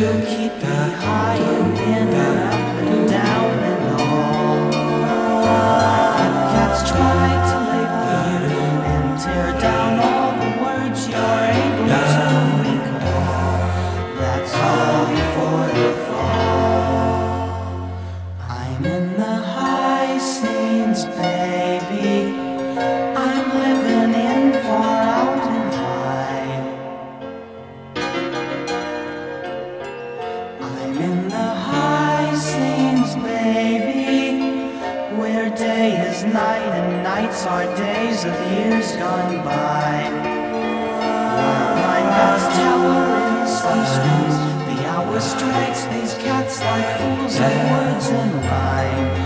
to keep that high. Where day is night and nights are days of years gone by. My nights tower in some the hour strikes these cats like fools of words in rhyme.